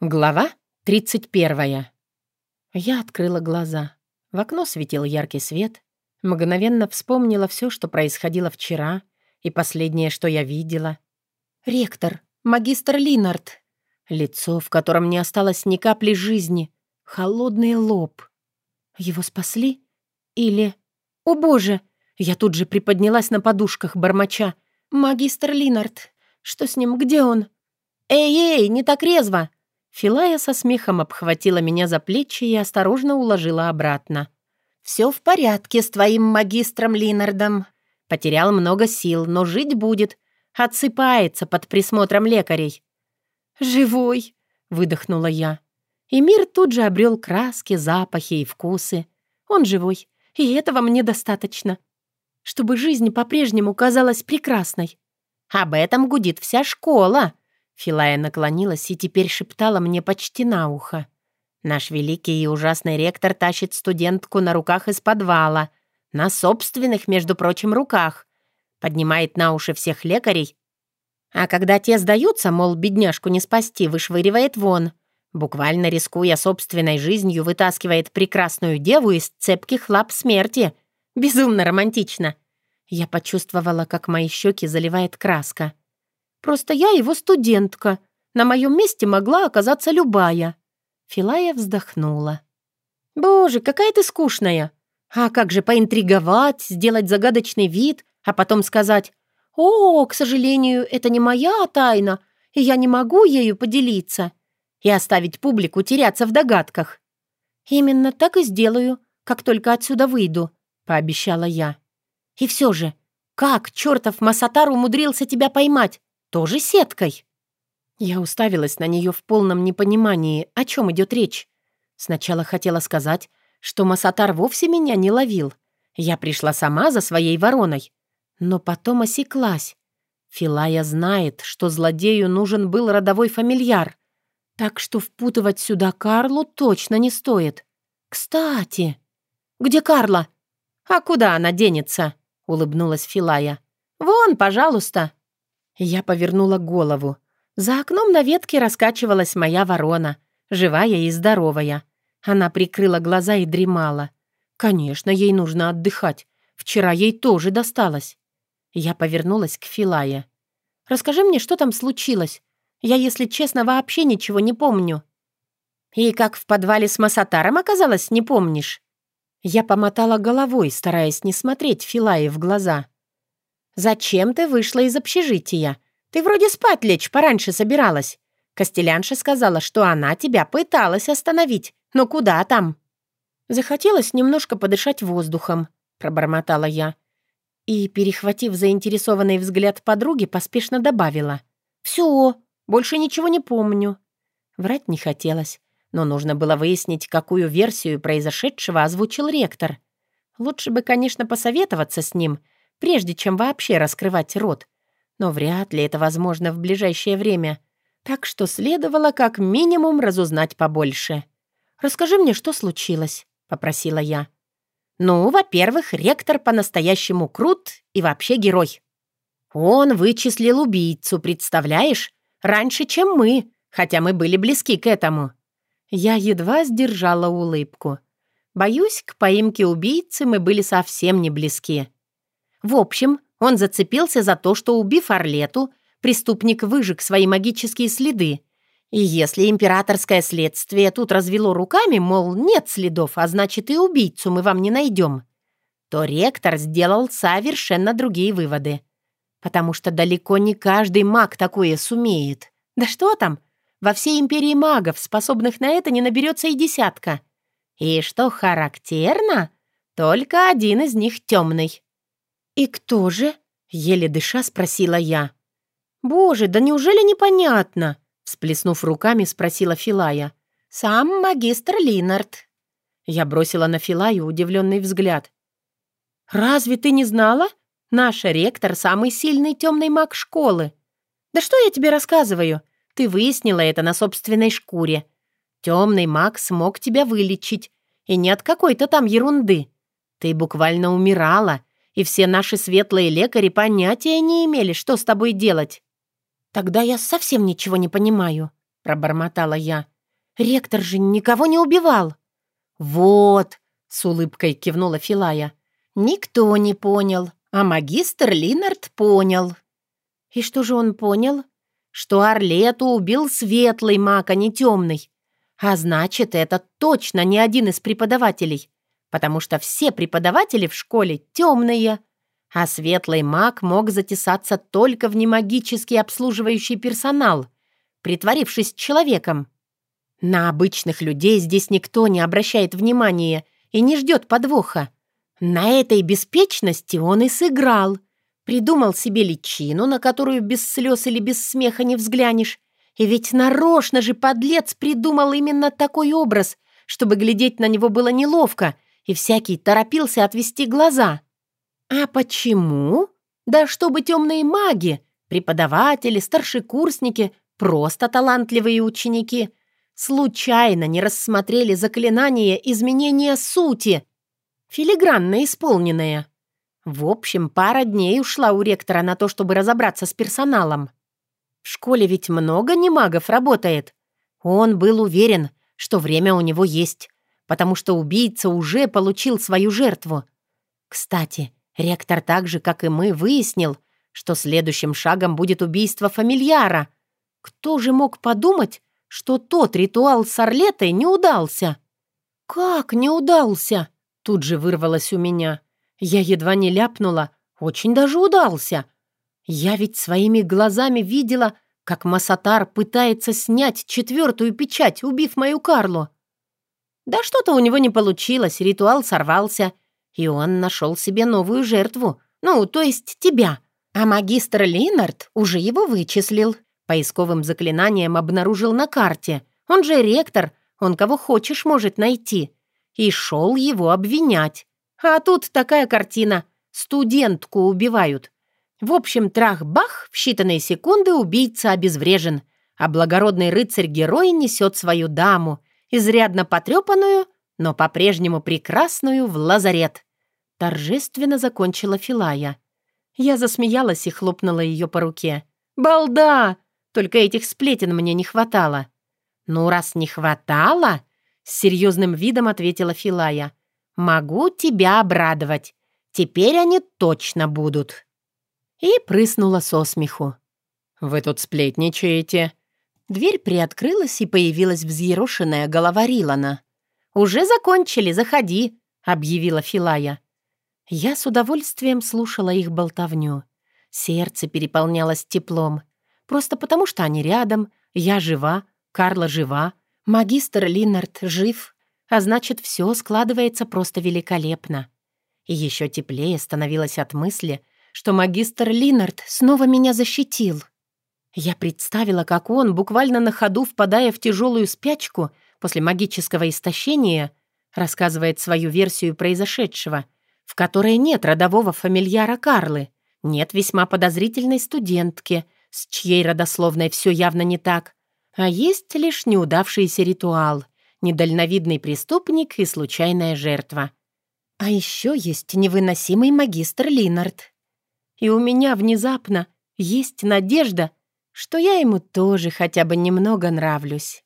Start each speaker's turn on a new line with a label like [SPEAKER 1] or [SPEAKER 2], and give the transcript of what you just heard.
[SPEAKER 1] Глава 31. Я открыла глаза. В окно светил яркий свет. Мгновенно вспомнила все, что происходило вчера, и последнее, что я видела. «Ректор, магистр Линард». Лицо, в котором не осталось ни капли жизни. Холодный лоб. Его спасли? Или... О боже! Я тут же приподнялась на подушках, бормоча. «Магистр Линард. Что с ним? Где он?» «Эй-эй, не так резво!» Филая со смехом обхватила меня за плечи и осторожно уложила обратно. «Все в порядке с твоим магистром Линардом. Потерял много сил, но жить будет. Отсыпается под присмотром лекарей». «Живой!» — выдохнула я. И мир тут же обрел краски, запахи и вкусы. Он живой, и этого мне достаточно. Чтобы жизнь по-прежнему казалась прекрасной. Об этом гудит вся школа», Филая наклонилась и теперь шептала мне почти на ухо. «Наш великий и ужасный ректор тащит студентку на руках из подвала. На собственных, между прочим, руках. Поднимает на уши всех лекарей. А когда те сдаются, мол, бедняжку не спасти, вышвыривает вон. Буквально рискуя собственной жизнью, вытаскивает прекрасную деву из цепких лап смерти. Безумно романтично». Я почувствовала, как мои щеки заливает краска. Просто я его студентка. На моем месте могла оказаться любая». Филая вздохнула. «Боже, какая ты скучная! А как же поинтриговать, сделать загадочный вид, а потом сказать, «О, к сожалению, это не моя тайна, и я не могу ею поделиться», и оставить публику теряться в догадках. «Именно так и сделаю, как только отсюда выйду», — пообещала я. «И все же, как чертов Масатар умудрился тебя поймать? Тоже сеткой?» Я уставилась на нее в полном непонимании, о чем идет речь. Сначала хотела сказать, что Масатар вовсе меня не ловил. Я пришла сама за своей вороной. Но потом осеклась. Филая знает, что злодею нужен был родовой фамильяр. Так что впутывать сюда Карлу точно не стоит. «Кстати...» «Где Карла?» «А куда она денется?» — улыбнулась Филая. «Вон, пожалуйста». Я повернула голову. За окном на ветке раскачивалась моя ворона, живая и здоровая. Она прикрыла глаза и дремала. Конечно, ей нужно отдыхать. Вчера ей тоже досталось. Я повернулась к Филае. «Расскажи мне, что там случилось. Я, если честно, вообще ничего не помню». «И как в подвале с Масатаром оказалось, не помнишь?» Я помотала головой, стараясь не смотреть Филае в глаза. «Зачем ты вышла из общежития? Ты вроде спать лечь пораньше собиралась. Костелянша сказала, что она тебя пыталась остановить. Но куда там?» «Захотелось немножко подышать воздухом», — пробормотала я. И, перехватив заинтересованный взгляд подруги, поспешно добавила. «Все, больше ничего не помню». Врать не хотелось, но нужно было выяснить, какую версию произошедшего озвучил ректор. Лучше бы, конечно, посоветоваться с ним — прежде чем вообще раскрывать рот. Но вряд ли это возможно в ближайшее время. Так что следовало как минимум разузнать побольше. «Расскажи мне, что случилось», — попросила я. «Ну, во-первых, ректор по-настоящему крут и вообще герой. Он вычислил убийцу, представляешь? Раньше, чем мы, хотя мы были близки к этому». Я едва сдержала улыбку. Боюсь, к поимке убийцы мы были совсем не близки. В общем, он зацепился за то, что, убив Орлету, преступник выжег свои магические следы. И если императорское следствие тут развело руками, мол, нет следов, а значит и убийцу мы вам не найдем, то ректор сделал совершенно другие выводы. Потому что далеко не каждый маг такое сумеет. Да что там? Во всей империи магов, способных на это, не наберется и десятка. И что характерно, только один из них темный. «И кто же?» — еле дыша спросила я. «Боже, да неужели непонятно?» — всплеснув руками, спросила Филая. «Сам магистр Линард». Я бросила на Филаю удивленный взгляд. «Разве ты не знала? Наш ректор — самый сильный темный маг школы. Да что я тебе рассказываю? Ты выяснила это на собственной шкуре. Темный маг смог тебя вылечить, и не от какой-то там ерунды. Ты буквально умирала, и все наши светлые лекари понятия не имели, что с тобой делать. Тогда я совсем ничего не понимаю. пробормотала я. «Ректор же никого не убивал!» «Вот!» — с улыбкой кивнула Филая. «Никто не понял, а магистр Линард понял». «И что же он понял?» «Что Орлету убил светлый маг, а не темный. А значит, это точно не один из преподавателей, потому что все преподаватели в школе темные, а светлый маг мог затесаться только в немагический обслуживающий персонал, притворившись человеком. На обычных людей здесь никто не обращает внимания и не ждет подвоха. На этой беспечности он и сыграл. Придумал себе личину, на которую без слез или без смеха не взглянешь. И ведь нарочно же подлец придумал именно такой образ, чтобы глядеть на него было неловко, и всякий торопился отвести глаза. А почему? Да чтобы темные маги, преподаватели, старшекурсники, просто талантливые ученики — случайно не рассмотрели заклинание изменения сути, филигранно исполненное. В общем, пара дней ушла у ректора на то, чтобы разобраться с персоналом. В школе ведь много немагов работает. Он был уверен, что время у него есть, потому что убийца уже получил свою жертву. Кстати, ректор так же, как и мы, выяснил, что следующим шагом будет убийство фамильяра. Кто же мог подумать, что тот ритуал с Орлетой не удался. «Как не удался?» Тут же вырвалось у меня. Я едва не ляпнула. Очень даже удался. Я ведь своими глазами видела, как Масатар пытается снять четвертую печать, убив мою Карлу. Да что-то у него не получилось, ритуал сорвался, и он нашел себе новую жертву, ну, то есть тебя. А магистр Линард уже его вычислил. Поисковым заклинанием обнаружил на карте. Он же ректор, он кого хочешь может найти. И шел его обвинять. А тут такая картина. Студентку убивают. В общем, трах-бах, в считанные секунды убийца обезврежен, а благородный рыцарь-герой несет свою даму, изрядно потрепанную, но по-прежнему прекрасную, в лазарет. Торжественно закончила Филая. Я засмеялась и хлопнула ее по руке. «Балда! Только этих сплетен мне не хватало». «Ну, раз не хватало...» — с серьезным видом ответила Филая. «Могу тебя обрадовать. Теперь они точно будут». И прыснула со смеху. «Вы тут сплетничаете?» Дверь приоткрылась, и появилась взъерошенная голова Рилана. «Уже закончили, заходи», — объявила Филая. Я с удовольствием слушала их болтовню. Сердце переполнялось теплом. Просто потому, что они рядом, я жива, Карла жива, магистр Линнард жив, а значит, все складывается просто великолепно. И еще теплее становилось от мысли, что магистр Линнард снова меня защитил. Я представила, как он, буквально на ходу впадая в тяжелую спячку после магического истощения, рассказывает свою версию произошедшего, в которой нет родового фамильяра Карлы, нет весьма подозрительной студентки, с чьей родословной все явно не так, а есть лишь неудавшийся ритуал, недальновидный преступник и случайная жертва. А еще есть невыносимый магистр Линард. И у меня внезапно есть надежда, что я ему тоже хотя бы немного нравлюсь.